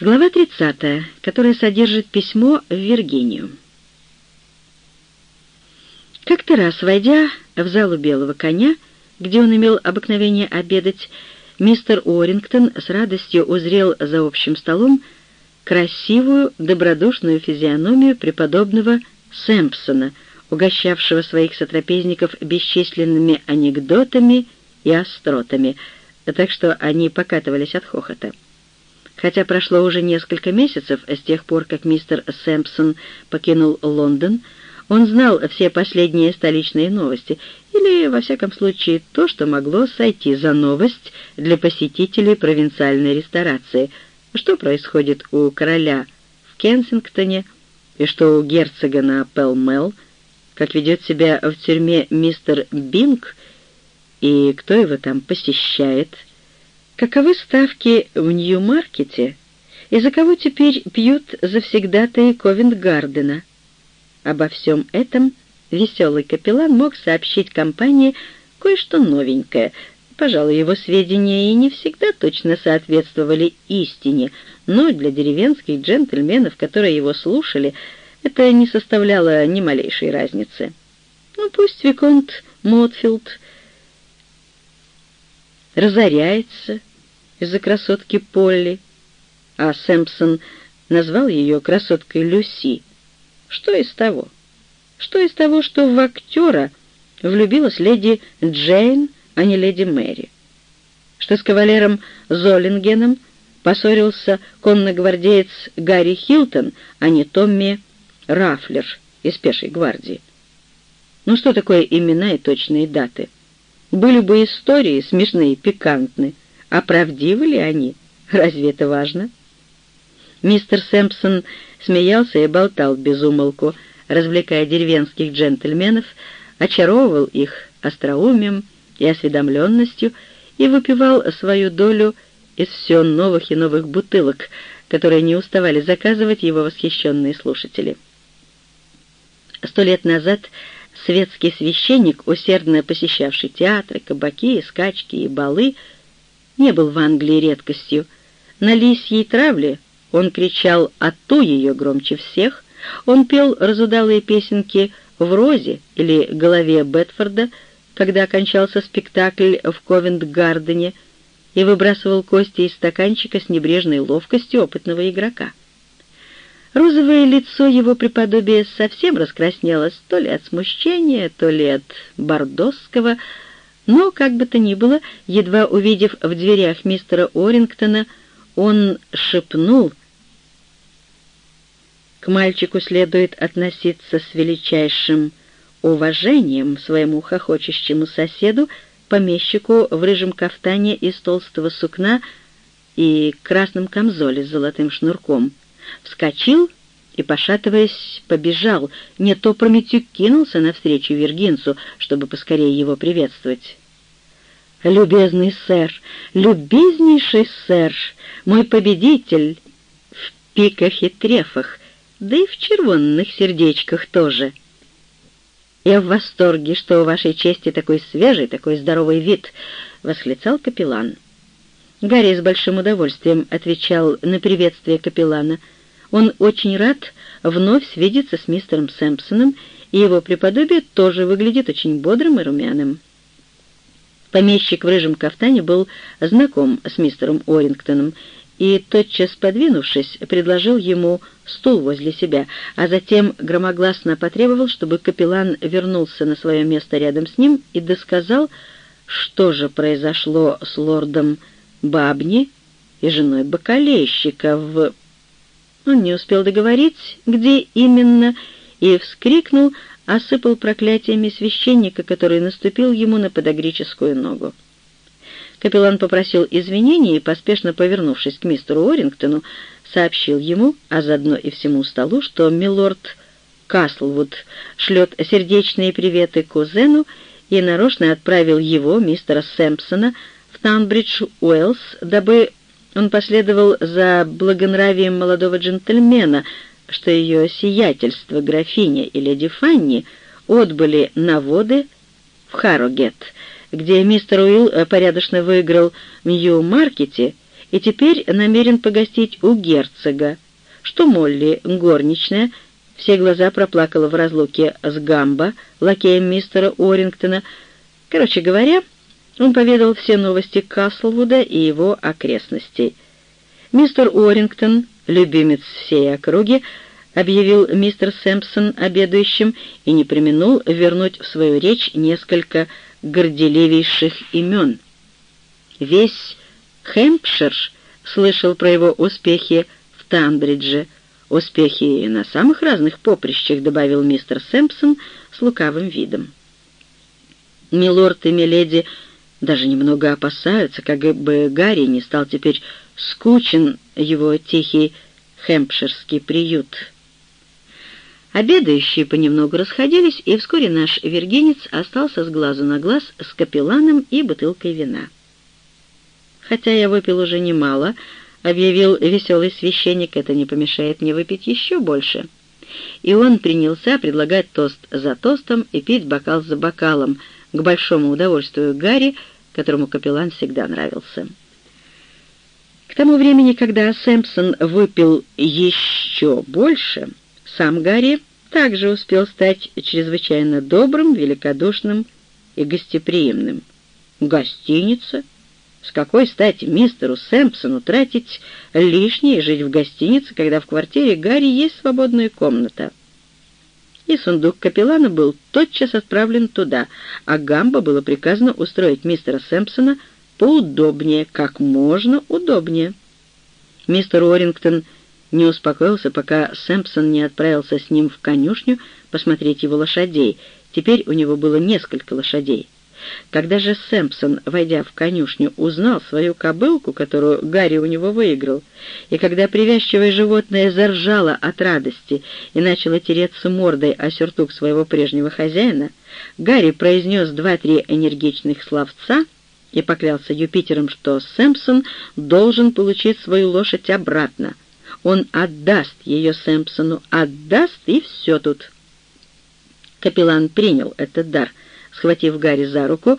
Глава 30, которая содержит письмо в Виргинию. Как-то раз, войдя в залу белого коня, где он имел обыкновение обедать, мистер Уоррингтон с радостью узрел за общим столом красивую, добродушную физиономию преподобного Сэмпсона, угощавшего своих сотрапезников бесчисленными анекдотами и остротами, так что они покатывались от хохота. Хотя прошло уже несколько месяцев с тех пор, как мистер Сэмпсон покинул Лондон, он знал все последние столичные новости, или, во всяком случае, то, что могло сойти за новость для посетителей провинциальной ресторации, что происходит у короля в Кенсингтоне и что у герцога на Пелмел, как ведет себя в тюрьме мистер Бинг? И кто его там посещает — Каковы ставки в Нью-Маркете и за кого теперь пьют завсегдатые Ковент-Гардена? Обо всем этом веселый капеллан мог сообщить компании кое-что новенькое. Пожалуй, его сведения и не всегда точно соответствовали истине, но для деревенских джентльменов, которые его слушали, это не составляло ни малейшей разницы. Ну, пусть Виконт Мотфилд разоряется, из-за красотки Полли, а Сэмпсон назвал ее красоткой Люси. Что из того? Что из того, что в актера влюбилась леди Джейн, а не леди Мэри? Что с кавалером Золингеном поссорился конногвардеец Гарри Хилтон, а не Томми Рафлер из пешей гвардии? Ну что такое имена и точные даты? Были бы истории смешные пикантные, а правдивы ли они? Разве это важно? Мистер Сэмпсон смеялся и болтал без умолку, развлекая деревенских джентльменов, очаровывал их остроумием и осведомленностью и выпивал свою долю из все новых и новых бутылок, которые не уставали заказывать его восхищенные слушатели. Сто лет назад светский священник, усердно посещавший театры, кабаки, скачки и балы, не был в Англии редкостью. На лисьей травле он кричал «А ту ее громче всех», он пел разудалые песенки в «Розе» или «Голове Бетфорда», когда окончался спектакль в Ковент-Гардене и выбрасывал кости из стаканчика с небрежной ловкостью опытного игрока. Розовое лицо его преподобия совсем раскраснелось то ли от смущения, то ли от бордосского, но, как бы то ни было, едва увидев в дверях мистера Орингтона, он шепнул «К мальчику следует относиться с величайшим уважением своему хохочущему соседу, помещику в рыжем кафтане из толстого сукна и красном камзоле с золотым шнурком. Вскочил и, пошатываясь, побежал, не то Прометью кинулся навстречу Виргинцу, чтобы поскорее его приветствовать. «Любезный сэр, любезнейший сэр, мой победитель в пиках и трефах, да и в червонных сердечках тоже. Я в восторге, что у вашей чести такой свежий, такой здоровый вид», — восклицал капеллан. Гарри с большим удовольствием отвечал на приветствие капеллана — он очень рад вновь свидеться с мистером Сэмпсоном, и его преподобие тоже выглядит очень бодрым и румяным. Помещик в рыжем кафтане был знаком с мистером Орингтоном и, тотчас подвинувшись, предложил ему стул возле себя, а затем громогласно потребовал, чтобы капеллан вернулся на свое место рядом с ним и досказал, что же произошло с лордом Бабни и женой бакалейщика в он не успел договорить, где именно, и вскрикнул, осыпал проклятиями священника, который наступил ему на подогрическую ногу. Капеллан попросил извинений и, поспешно повернувшись к мистеру Орингтону, сообщил ему, а заодно и всему столу, что милорд Каслвуд шлет сердечные приветы кузену и нарочно отправил его, мистера Сэмпсона, в Танбридж, Уэллс, дабы он последовал за благонравием молодого джентльмена, что ее сиятельство графиня и леди Фанни отбыли на воды в Харрогет, где мистер Уилл порядочно выиграл в Нью-Маркете и теперь намерен погостить у герцога, что Молли, горничная, все глаза проплакала в разлуке с Гамбо, лакеем мистера Орингтона. Короче говоря, он поведал все новости Каслвуда и его окрестностей. Мистер Уоррингтон, любимец всей округи, объявил мистер Сэмпсон обедающим и не применул вернуть в свою речь несколько горделивейших имен. Весь Хэмпшир слышал про его успехи в Танбридже, успехи на самых разных поприщах, добавил мистер Сэмпсон с лукавым видом. Милорд и миледи даже немного опасаются, как бы Гарри не стал теперь скучен его тихий хэмпширский приют. Обедающие понемногу расходились, и вскоре наш вергенец остался с глазу на глаз с капелланом и бутылкой вина. «Хотя я выпил уже немало», — объявил веселый священник, — «это не помешает мне выпить еще больше». И он принялся предлагать тост за тостом и пить бокал за бокалом, к большому удовольствию Гарри, которому капеллан всегда нравился. К тому времени, когда Сэмпсон выпил еще больше, сам Гарри также успел стать чрезвычайно добрым, великодушным и гостеприимным. Гостиница? С какой стати мистеру Сэмпсону тратить лишнее и жить в гостинице, когда в квартире Гарри есть свободная комната? И сундук капеллана был тотчас отправлен туда, а Гамбо было приказано устроить мистера Сэмпсона поудобнее, как можно удобнее. Мистер Уоррингтон не успокоился, пока Сэмпсон не отправился с ним в конюшню посмотреть его лошадей. Теперь у него было несколько лошадей. Когда же Сэмпсон, войдя в конюшню, узнал свою кобылку, которую Гарри у него выиграл, и когда привязчивое животное заржало от радости и начало тереться мордой о сюртук своего прежнего хозяина, Гарри произнес два-три энергичных словца и поклялся Юпитером, что Сэмпсон должен получить свою лошадь обратно. Он отдаст ее Сэмпсону, отдаст, и все тут. Капеллан принял этот дар — Схватив Гарри за руку,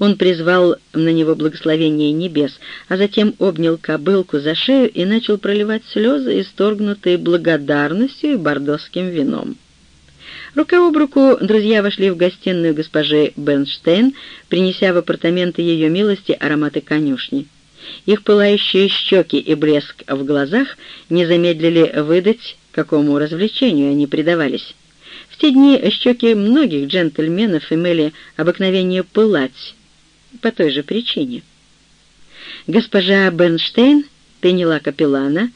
он призвал на него благословение небес, а затем обнял кобылку за шею и начал проливать слезы, исторгнутые благодарностью и бордосским вином. Рука об руку друзья вошли в гостиную госпожи Бенштейн, принеся в апартаменты ее милости ароматы конюшни. Их пылающие щеки и блеск в глазах не замедлили выдать, какому развлечению они предавались. В те дни щеки многих джентльменов имели обыкновение пылать по той же причине. Госпожа Бенштейн приняла капеллана,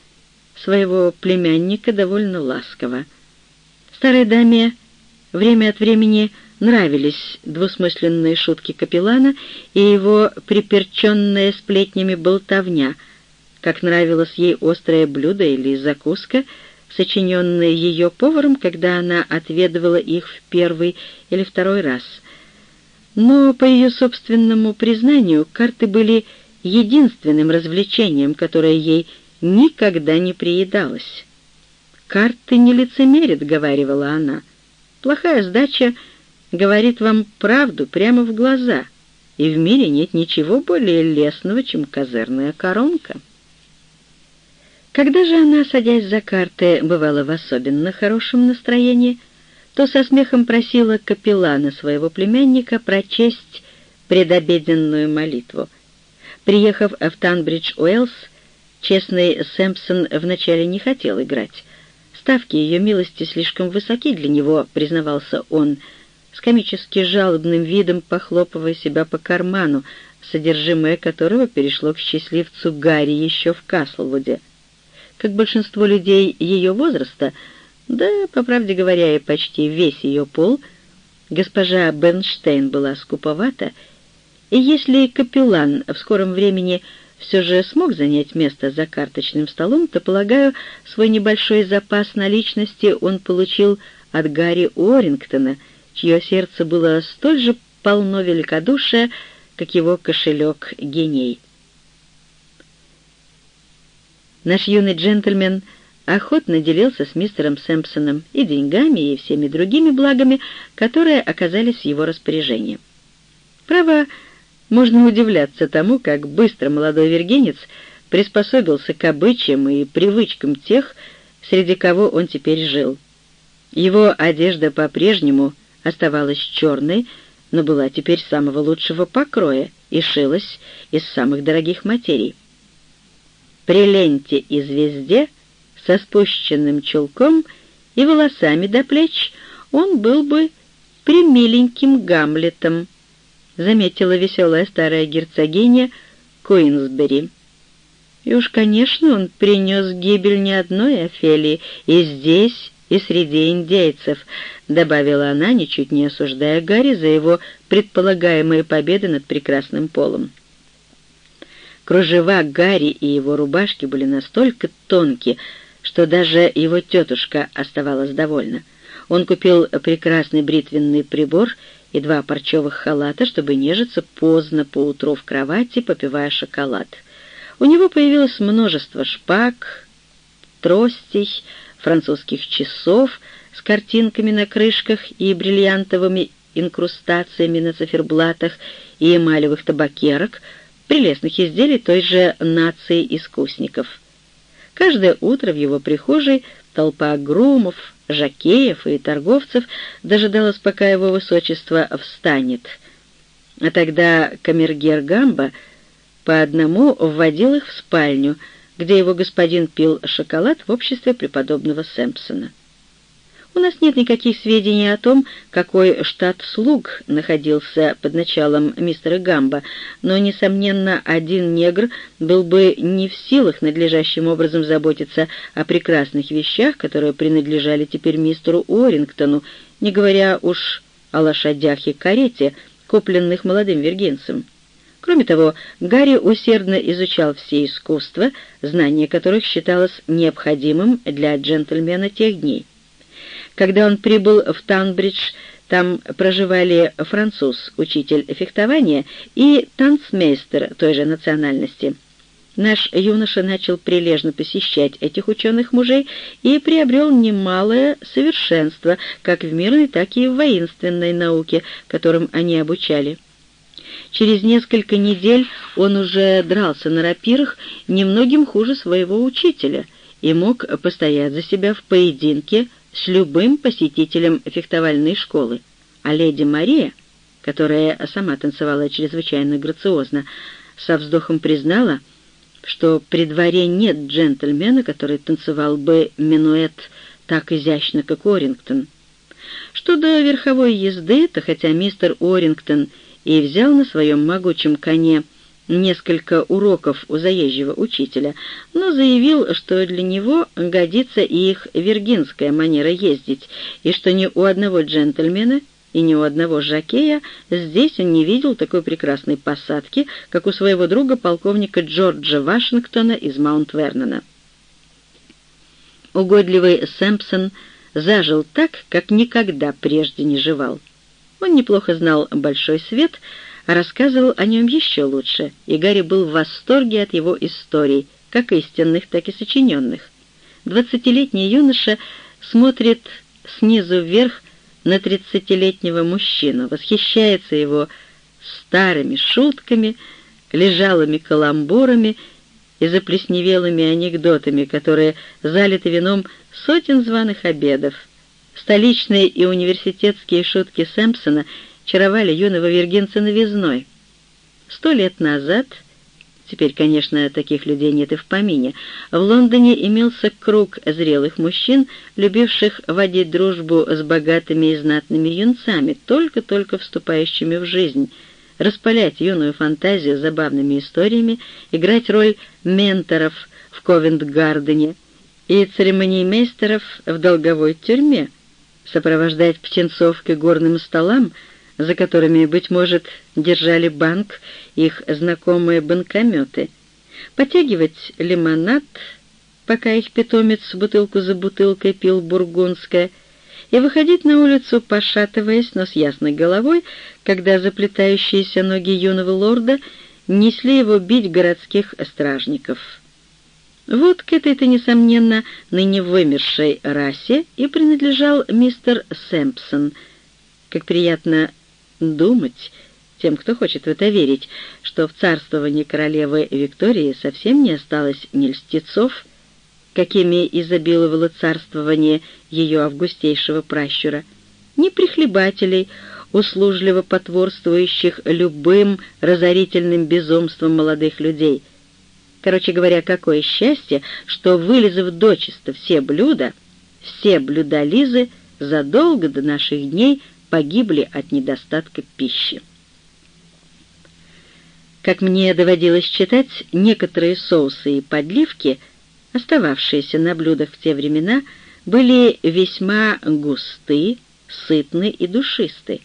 своего племянника, довольно ласково. Старой даме время от времени нравились двусмысленные шутки капеллана и его приперченная сплетнями болтовня, как нравилось ей острое блюдо или закуска — сочиненные ее поваром, когда она отведывала их в первый или второй раз. Но, по ее собственному признанию, карты были единственным развлечением, которое ей никогда не приедалось. «Карты не лицемерят», — говорила она. «Плохая сдача говорит вам правду прямо в глаза, и в мире нет ничего более лесного, чем козырная коронка». Когда же она, садясь за карты, бывала в особенно хорошем настроении, то со смехом просила капеллана своего племянника прочесть предобеденную молитву. Приехав в Танбридж-Уэллс, честный Сэмпсон вначале не хотел играть. Ставки ее милости слишком высоки для него, признавался он, с комически жалобным видом похлопывая себя по карману, содержимое которого перешло к счастливцу Гарри еще в Каслвуде как большинство людей ее возраста, да, по правде говоря, и почти весь ее пол, госпожа Бенштейн была скуповата, и если капеллан в скором времени все же смог занять место за карточным столом, то, полагаю, свой небольшой запас наличности он получил от Гарри Уоррингтона, чье сердце было столь же полно великодушия, как его кошелек геней. Наш юный джентльмен охотно делился с мистером Сэмпсоном и деньгами, и всеми другими благами, которые оказались в его распоряжении. Право, можно удивляться тому, как быстро молодой вергенец приспособился к обычаям и привычкам тех, среди кого он теперь жил. Его одежда по-прежнему оставалась черной, но была теперь самого лучшего покроя и шилась из самых дорогих материй. При ленте и звезде, со спущенным чулком и волосами до плеч, он был бы примиленьким Гамлетом, заметила веселая старая герцогиня Куинсбери. И уж, конечно, он принес гибель не одной Офелии, и здесь, и среди индейцев, добавила она, ничуть не осуждая Гарри за его предполагаемые победы над прекрасным полом. Кружева Гарри и его рубашки были настолько тонкие, что даже его тетушка оставалась довольна. Он купил прекрасный бритвенный прибор и два парчевых халата, чтобы нежиться поздно поутру в кровати, попивая шоколад. У него появилось множество шпаг, тростей, французских часов с картинками на крышках и бриллиантовыми инкрустациями на циферблатах и эмалевых табакерок, прелестных изделий той же нации искусников. Каждое утро в его прихожей толпа грумов, жакеев и торговцев дожидалась, пока его высочество встанет. А тогда камергер Гамба по одному вводил их в спальню, где его господин пил шоколад в обществе преподобного Сэмпсона. У нас нет никаких сведений о том, какой штат слуг находился под началом мистера Гамба, но, несомненно, один негр был бы не в силах надлежащим образом заботиться о прекрасных вещах, которые принадлежали теперь мистеру Уоррингтону, не говоря уж о лошадях и карете, купленных молодым виргинцем. Кроме того, Гарри усердно изучал все искусства, знание которых считалось необходимым для джентльмена тех дней. Когда он прибыл в Танбридж, там проживали француз, учитель фехтования, и танцмейстер той же национальности. Наш юноша начал прилежно посещать этих ученых мужей и приобрел немалое совершенство как в мирной, так и в воинственной науке, которым они обучали. Через несколько недель он уже дрался на рапирах немногим хуже своего учителя и мог постоять за себя в поединке с любым посетителем фехтовальной школы, а леди Мария, которая сама танцевала чрезвычайно грациозно, со вздохом признала, что при дворе нет джентльмена, который танцевал бы минуэт так изящно, как Орингтон. Что до верховой езды, то хотя мистер Орингтон и взял на своем могучем коне несколько уроков у заезжего учителя, но заявил, что для него годится и их виргинская манера ездить, и что ни у одного джентльмена и ни у одного жакея здесь он не видел такой прекрасной посадки, как у своего друга полковника Джорджа Вашингтона из Маунт-Вернона. Угодливый Сэмпсон зажил так, как никогда прежде не жевал. Он неплохо знал большой свет, рассказывал о нем еще лучше, и Гарри был в восторге от его историй, как истинных, так и сочиненных. Двадцатилетний юноша смотрит снизу вверх на тридцатилетнего мужчину, восхищается его старыми шутками, лежалыми каламбурами и заплесневелыми анекдотами, которые залиты вином сотен званых обедов. Столичные и университетские шутки Сэмпсона — чаровали юного виргинца новизной. Сто лет назад, теперь, конечно, таких людей нет и в помине, в Лондоне имелся круг зрелых мужчин, любивших водить дружбу с богатыми и знатными юнцами, только-только вступающими в жизнь, распалять юную фантазию забавными историями, играть роль менторов в Ковент-Гардене и церемониймейстеров в долговой тюрьме, сопровождать птенцов к горным столам — за которыми, быть может, держали банк их знакомые банкометы, потягивать лимонад, пока их питомец бутылку за бутылкой пил бургундское, и выходить на улицу, пошатываясь, но с ясной головой, когда заплетающиеся ноги юного лорда несли его бить городских стражников. Вот к этой-то, несомненно, ныне вымершей расе и принадлежал мистер Сэмпсон. Как приятно думать, тем, кто хочет в это верить, что в царствовании королевы Виктории совсем не осталось ни льстецов, какими изобиловало царствование ее августейшего пращура, ни прихлебателей, услужливо потворствующих любым разорительным безумством молодых людей. Короче говоря, какое счастье, что, вылезав дочисто все блюда, все блюда Лизы задолго до наших дней погибли от недостатка пищи. Как мне доводилось читать, некоторые соусы и подливки, остававшиеся на блюдах в те времена, были весьма густы, сытны и душисты.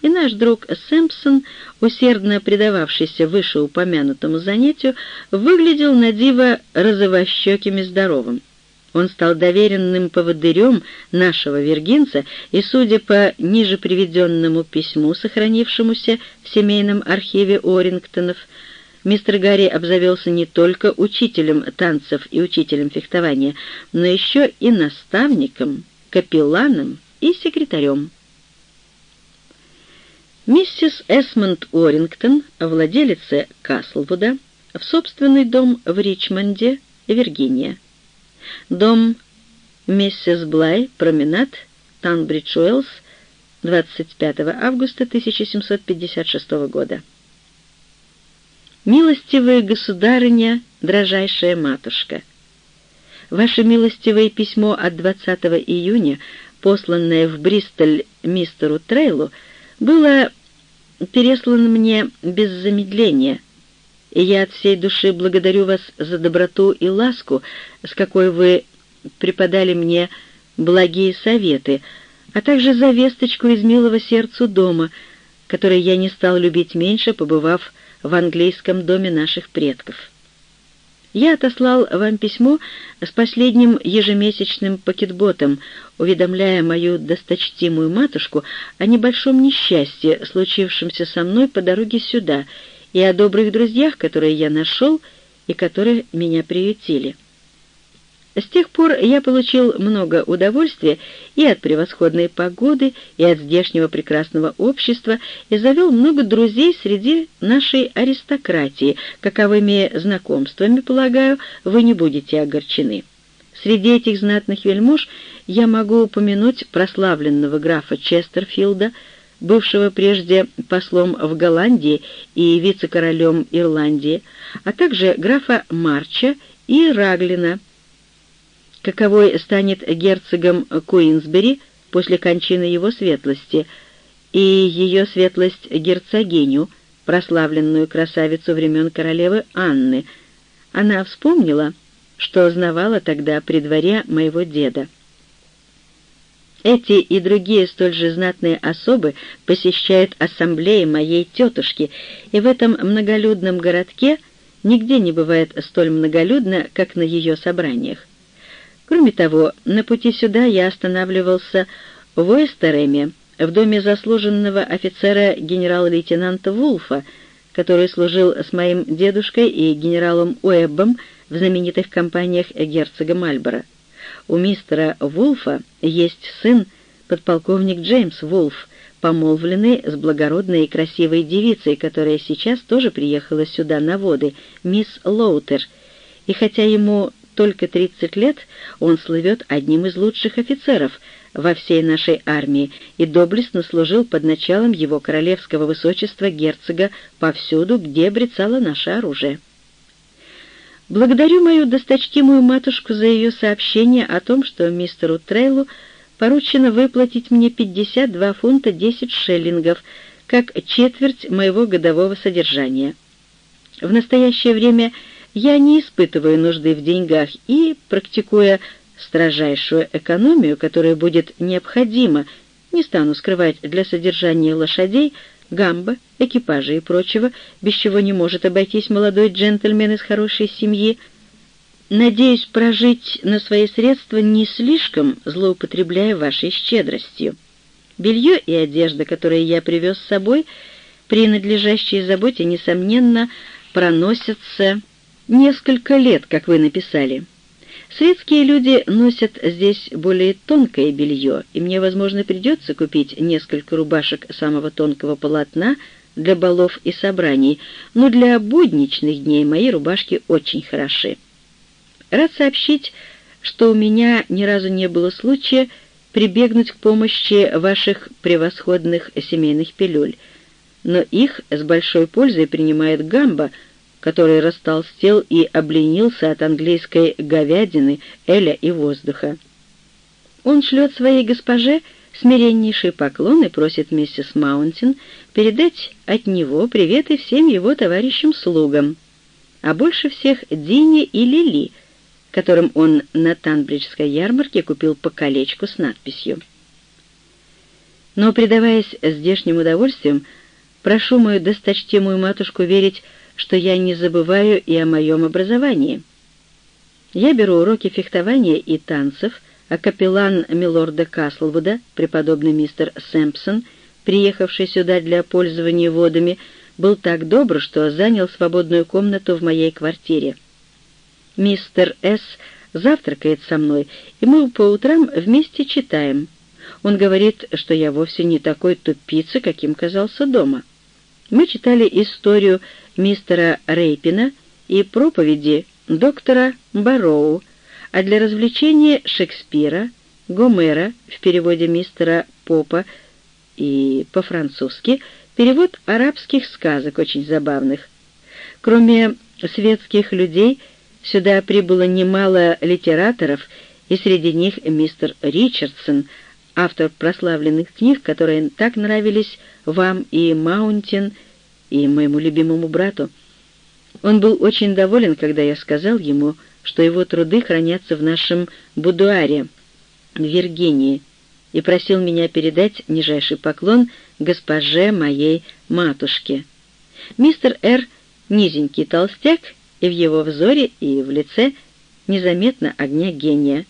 И наш друг Сэмпсон, усердно предававшийся вышеупомянутому занятию, выглядел на диво розовощеким и здоровым. Он стал доверенным поводырем нашего вергинца, и, судя по ниже приведенному письму, сохранившемуся в семейном архиве Орингтонов, мистер Гарри обзавелся не только учителем танцев и учителем фехтования, но еще и наставником, капелланом и секретарем. Миссис Эсмонд Орингтон, владелица Каслвуда, в собственный дом в Ричмонде, Виргиния. Дом миссис Блай, променад, Танбридж-Уэллс, 25 августа 1756 года. «Милостивая государыня, дрожайшая матушка, ваше милостивое письмо от 20 июня, посланное в Бристоль мистеру Трейлу, было переслано мне без замедления» и я от всей души благодарю вас за доброту и ласку, с какой вы преподали мне благие советы, а также за весточку из милого сердцу дома, который я не стал любить меньше, побывав в английском доме наших предков. Я отослал вам письмо с последним ежемесячным пакетботом, уведомляя мою досточтимую матушку о небольшом несчастье, случившемся со мной по дороге сюда, и о добрых друзьях, которые я нашел и которые меня приютили. С тех пор я получил много удовольствия и от превосходной погоды, и от здешнего прекрасного общества, и завел много друзей среди нашей аристократии, каковыми знакомствами, полагаю, вы не будете огорчены. Среди этих знатных вельмож я могу упомянуть прославленного графа Честерфилда, бывшего прежде послом в Голландии и вице-королем Ирландии, а также графа Марча и Раглина, каковой станет герцогом Куинсбери после кончины его светлости, и ее светлость герцогиню, прославленную красавицу времен королевы Анны. Она вспомнила, что знавала тогда при дворе моего деда. Эти и другие столь же знатные особы посещают ассамблеи моей тетушки, и в этом многолюдном городке нигде не бывает столь многолюдно, как на ее собраниях. Кроме того, на пути сюда я останавливался в Уэстереме, в доме заслуженного офицера генерал-лейтенанта Вулфа, который служил с моим дедушкой и генералом Уэббом в знаменитых компаниях герцога Мальборо. У мистера Вулфа есть сын, подполковник Джеймс Вулф, помолвленный с благородной и красивой девицей, которая сейчас тоже приехала сюда на воды, мисс Лоутер, и хотя ему только 30 лет, он слывет одним из лучших офицеров во всей нашей армии и доблестно служил под началом его королевского высочества герцога повсюду, где брецало наше оружие. Благодарю мою досточтимую матушку за ее сообщение о том, что мистеру Трейлу поручено выплатить мне 52 фунта 10 шиллингов, как четверть моего годового содержания. В настоящее время я не испытываю нужды в деньгах и, практикуя строжайшую экономию, которая будет необходима, не стану скрывать для содержания лошадей, гамба, экипажа и прочего, без чего не может обойтись молодой джентльмен из хорошей семьи, надеюсь прожить на свои средства не слишком, злоупотребляя вашей щедростью. Белье и одежда, которые я привез с собой, при надлежащей заботе, несомненно, проносятся несколько лет, как вы написали. Светские люди носят здесь более тонкое белье, и мне, возможно, придется купить несколько рубашек самого тонкого полотна для балов и собраний, но для будничных дней мои рубашки очень хороши. Рад сообщить, что у меня ни разу не было случая прибегнуть к помощи ваших превосходных семейных пилюль, но их с большой пользой принимает Гамба, который растолстел и обленился от английской говядины, эля и воздуха. Он шлет своей госпоже смиреннейший поклон и просит миссис Маунтин передать от него приветы всем его товарищам-слугам, а больше всех Дине и Лили, которым он на Танбриджской ярмарке купил по колечку с надписью. Но, предаваясь здешним удовольствиям, прошу мою досточтимую матушку верить, что я не забываю и о моем образовании. Я беру уроки фехтования и танцев, а капеллан милорда Каслвуда, преподобный мистер Сэмпсон, приехавший сюда для пользования водами, был так добр, что занял свободную комнату в моей квартире. Мистер С. завтракает со мной, и мы по утрам вместе читаем. Он говорит, что я вовсе не такой тупица, каким казался дома. Мы читали историю мистера Рейпина и проповеди доктора Барроу, а для развлечения Шекспира, Гомера в переводе мистера Попа и по-французски перевод арабских сказок очень забавных. Кроме светских людей, Сюда прибыло немало литераторов, и среди них мистер Ричардсон, автор прославленных книг, которые так нравились вам и Маунтин, и моему любимому брату. Он был очень доволен, когда я сказал ему, что его труды хранятся в нашем будуаре в Виргинии, и просил меня передать нижайший поклон госпоже моей матушке. Мистер Р. низенький толстяк и в его взоре, и в лице незаметно огня гения.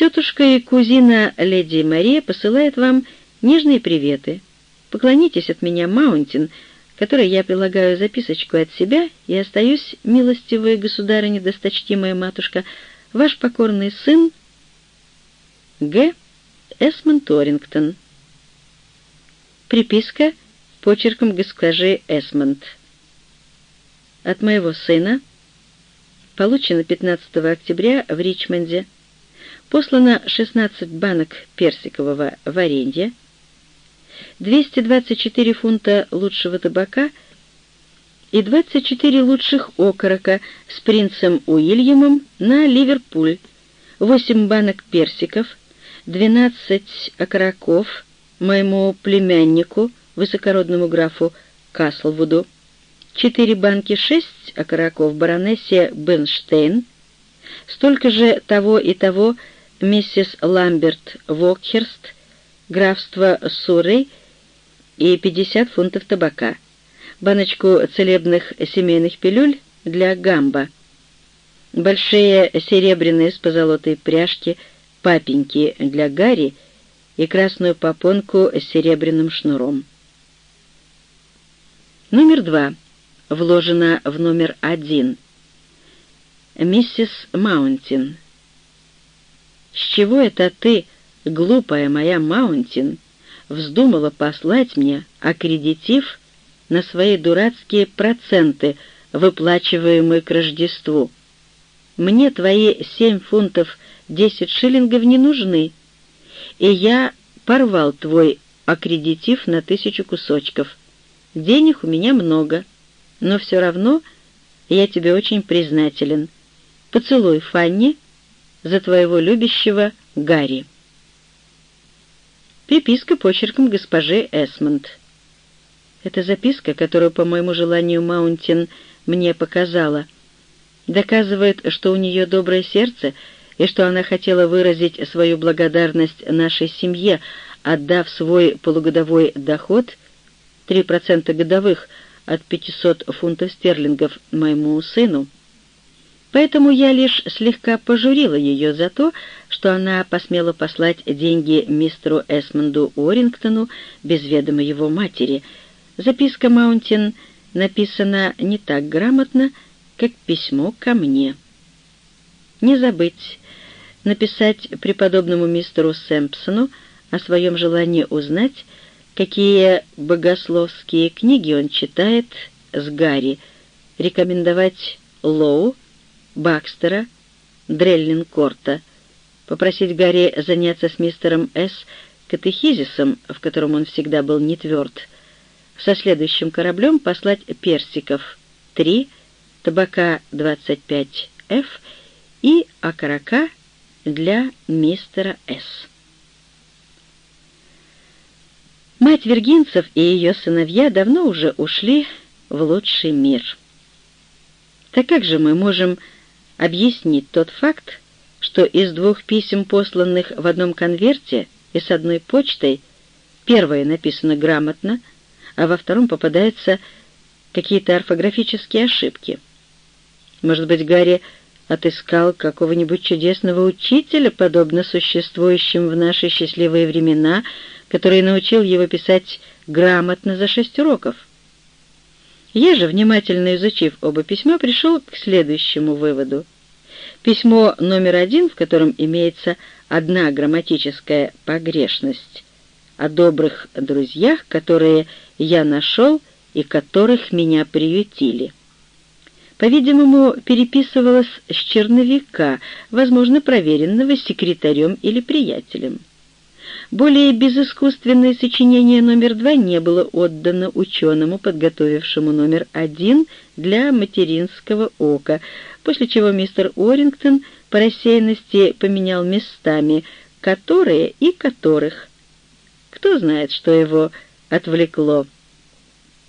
Тетушка и кузина леди Мария посылает вам нежные приветы. Поклонитесь от меня, Маунтин, которой я прилагаю записочку от себя и остаюсь, милостивая государыня, досточтимая матушка, ваш покорный сын Г. Эсмон Торингтон. Приписка почерком госпожи Эсмонд от моего сына, получено 15 октября в Ричмонде, послано 16 банок персикового варенья, 224 фунта лучшего табака и 24 лучших окорока с принцем Уильямом на Ливерпуль, 8 банок персиков, 12 окороков моему племяннику, высокородному графу Каслвуду, четыре банки шесть окороков баронессе Бенштейн, столько же того и того миссис Ламберт Вокхерст, графство Суррей и 50 фунтов табака, баночку целебных семейных пилюль для Гамбо, большие серебряные с позолотой пряжки папеньки для Гарри и красную попонку с серебряным шнуром. Номер два вложена в номер один. «Миссис Маунтин». «С чего это ты, глупая моя Маунтин, вздумала послать мне аккредитив на свои дурацкие проценты, выплачиваемые к Рождеству? Мне твои семь фунтов десять шиллингов не нужны, и я порвал твой аккредитив на тысячу кусочков. Денег у меня много» но все равно я тебе очень признателен. Поцелуй Фанни за твоего любящего Гарри. Приписка почерком госпожи Эсмонд. Эта записка, которую, по моему желанию, Маунтин мне показала, доказывает, что у нее доброе сердце и что она хотела выразить свою благодарность нашей семье, отдав свой полугодовой доход, 3% годовых, от 500 фунтов стерлингов моему сыну. Поэтому я лишь слегка пожурила ее за то, что она посмела послать деньги мистеру Эсмонду Уоррингтону без ведома его матери. Записка Маунтин написана не так грамотно, как письмо ко мне. Не забыть написать преподобному мистеру Сэмпсону о своем желании узнать, какие богословские книги он читает с Гарри, рекомендовать Лоу, Бакстера, Дреллинкорта, попросить Гарри заняться с мистером С. катехизисом, в котором он всегда был не тверд, со следующим кораблем послать персиков 3, табака 25 F и окорока для мистера С. Мать вергинцев и ее сыновья давно уже ушли в лучший мир. Так как же мы можем объяснить тот факт, что из двух писем, посланных в одном конверте и с одной почтой, первое написано грамотно, а во втором попадаются какие-то орфографические ошибки. Может быть, Гарри отыскал какого-нибудь чудесного учителя, подобно существующим в наши счастливые времена, который научил его писать грамотно за шесть уроков. Я же, внимательно изучив оба письма, пришел к следующему выводу. Письмо номер один, в котором имеется одна грамматическая погрешность, о добрых друзьях, которые я нашел и которых меня приютили. По-видимому, переписывалась с черновика, возможно, проверенного секретарем или приятелем. Более безыскусственное сочинение номер два не было отдано ученому, подготовившему номер один для материнского ока, после чего мистер Орингтон по рассеянности поменял местами «которые» и «которых». Кто знает, что его отвлекло.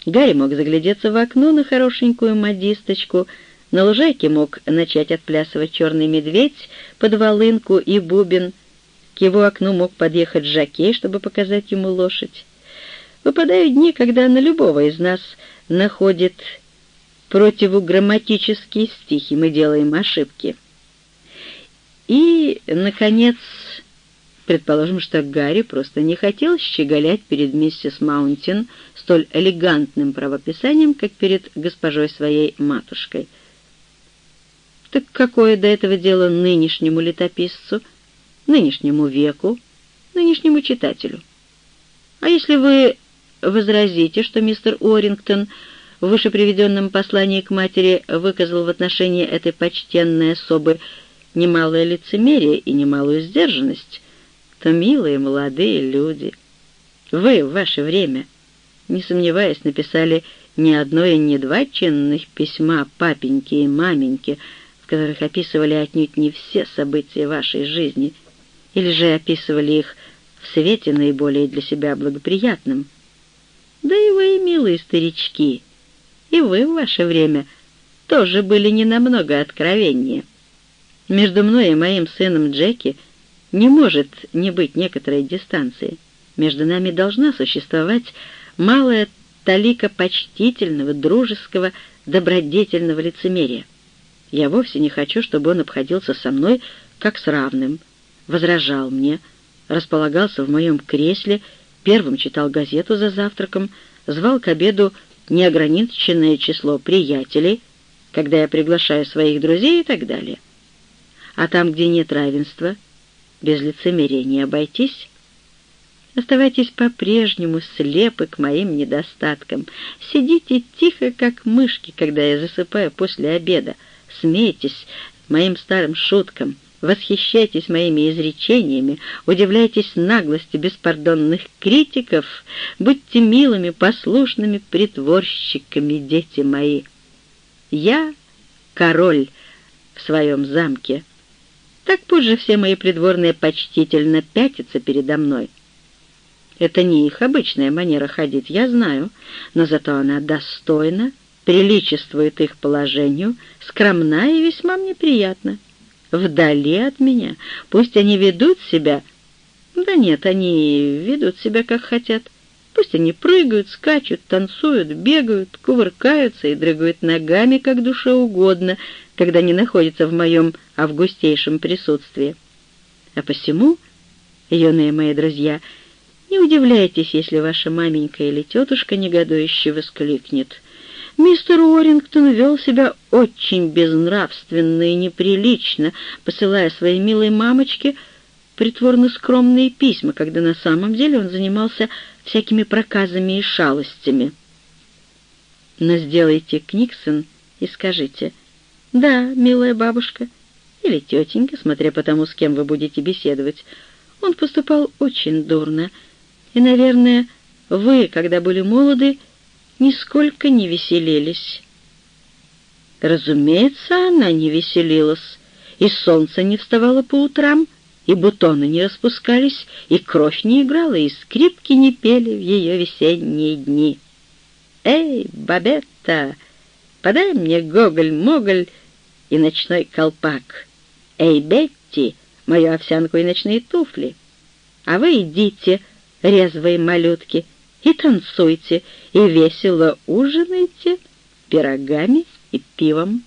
Гарри мог заглядеться в окно на хорошенькую модисточку, на лужайке мог начать отплясывать черный медведь под волынку и бубен, к его окну мог подъехать жакей, чтобы показать ему лошадь. Выпадают дни, когда на любого из нас находит противограмматические стихи, мы делаем ошибки. И, наконец, предположим, что Гарри просто не хотел щеголять перед миссис Маунтин столь элегантным правописанием, как перед госпожой своей матушкой. Так какое до этого дело нынешнему летописцу, нынешнему веку, нынешнему читателю? А если вы возразите, что мистер Уоррингтон в вышеприведенном послании к матери выказал в отношении этой почтенной особы немалое лицемерие и немалую сдержанность, то, милые молодые люди, вы в ваше время, не сомневаясь, написали не одно и не два чинных письма папеньке и маменьке, в которых описывали отнюдь не все события вашей жизни, или же описывали их в свете наиболее для себя благоприятным. Да и вы, милые старички, и вы в ваше время тоже были не намного откровеннее. Между мной и моим сыном Джеки не может не быть некоторой дистанции. Между нами должна существовать малая талика почтительного, дружеского, добродетельного лицемерия. Я вовсе не хочу, чтобы он обходился со мной как с равным, возражал мне, располагался в моем кресле, первым читал газету за завтраком, звал к обеду неограниченное число приятелей, когда я приглашаю своих друзей и так далее. А там, где нет равенства, без лицемерия не обойтись. Оставайтесь по-прежнему слепы к моим недостаткам. Сидите тихо, как мышки, когда я засыпаю после обеда. Смейтесь моим старым шуткам, восхищайтесь моими изречениями, удивляйтесь наглости беспардонных критиков, будьте милыми, послушными притворщиками, дети мои. Я король в своем замке. Так пусть же все мои придворные почтительно пятятся передо мной. Это не их обычная манера ходить, я знаю, но зато она достойна, приличествует их положению, скромна и весьма мне приятна вдали от меня. Пусть они ведут себя... Да нет, они ведут себя как хотят. Пусть они прыгают, скачут, танцуют, бегают, кувыркаются и дрыгают ногами, как душе угодно, когда не находятся в моем августейшем присутствии. А посему, юные мои друзья, не удивляйтесь, если ваша маменька или тетушка негодующе воскликнет — Мистер Уоррингтон вел себя очень безнравственно и неприлично, посылая своей милой мамочке притворно скромные письма, когда на самом деле он занимался всякими проказами и шалостями. Но сделайте Книксон и скажите «Да, милая бабушка» или «тетенька», смотря по тому, с кем вы будете беседовать. Он поступал очень дурно, и, наверное, вы, когда были молоды, нисколько не веселились. Разумеется, она не веселилась, и солнце не вставало по утрам, и бутоны не распускались, и кровь не играла, и скрипки не пели в ее весенние дни. «Эй, Бабетта, подай мне гоголь-моголь и ночной колпак. Эй, Бетти, мою овсянку и ночные туфли. А вы идите, резвые малютки, и танцуйте, и весело ужинайте пирогами и пивом.